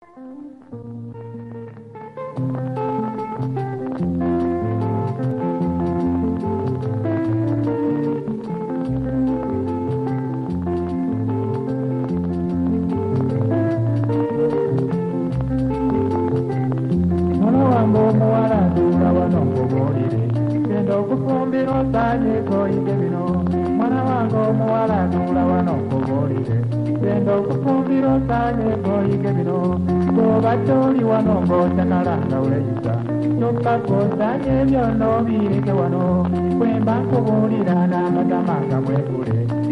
Mwana wange omuwala tuula wano nkubuulire, genda okufumbira osaanyeeko oyige bino, mwana wange omuwala tuula wano. sendo kufumbiro sale boyike bino tobatyoli wano ng'otyagala nga weeyisa topakosanye byono bireke wano bwe mbakubuulira n'amatama nga mwegule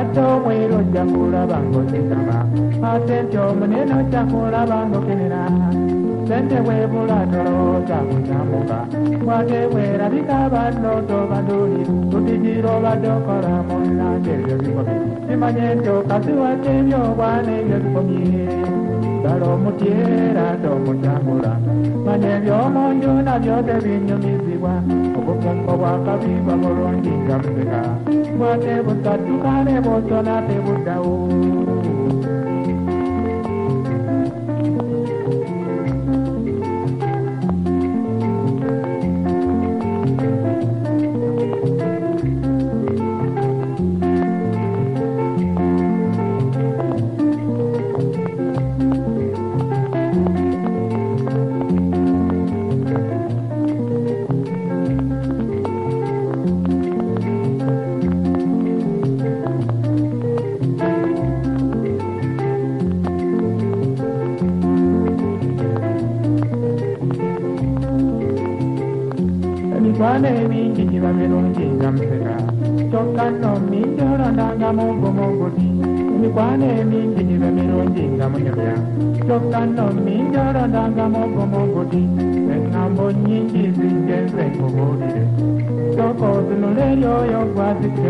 ate omwera ojja kulaba ngaosigama ate nti omunene ojja kulaba ngaokenera sente bwebula tolowooza kutambuka wate bwerabika banno tobatuli tutigira obadde okola munange ebyo bikomye kimanye nti okaziwadde ebyobwana ebyo bikomye ddala omutyera ate omujangula ebifaananyi eby'omu nju nabyo tebinyumizibwa obufumbo bwakabimba bulungi nga mbeka bwate busatukane bwosona tebuddawo mwana emingi giba mirungi nga mpeka kyokka nno mingi olondanga mungumunguti emikwano emingi giba mirungi nga munyumya kyokka nno mingi olondanga mungumunguti engambo nnyingi zijje nze nkubuulire sooka otunula eryoyo gwazikke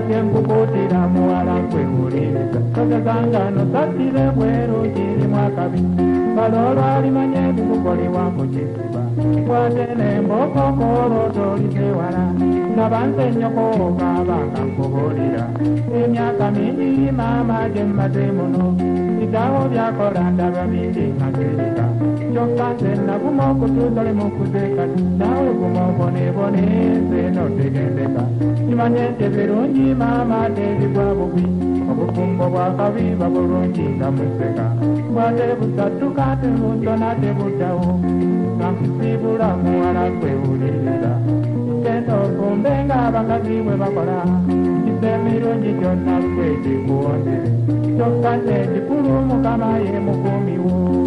tembukutira muwala kwekuliriza soke zangano zatire bweru jiri mwakabi balolo alimanya ebikukoliwa mu kiziba kwate nembokokolo tolize wala nabanze nyokooka banga nkubulira emyaka mingi maama gemmazeemuno kitaawo byakolanda babindi nkaseereka kyokka nze nnaguma okutuzale mu kuzeeka naawe guma obonebone nzeeno tegendeka kimanye nti birungi maama teebigwa bubi obufumbo bwakabiba bulungi nga museka bwate busatuka tebusona tebutawo nakusiibula muwala kwewuliriza kente ofumbe ng'abakazi bwe bakola jona kwezi kuone, jokane jikuru mukama ye for uu.